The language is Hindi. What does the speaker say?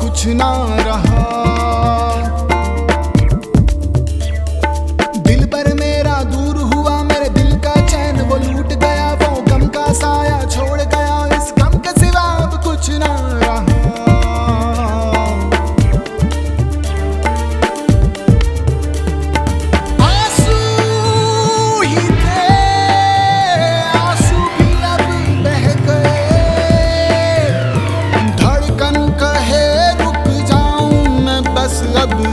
कुछ ना रहा। anga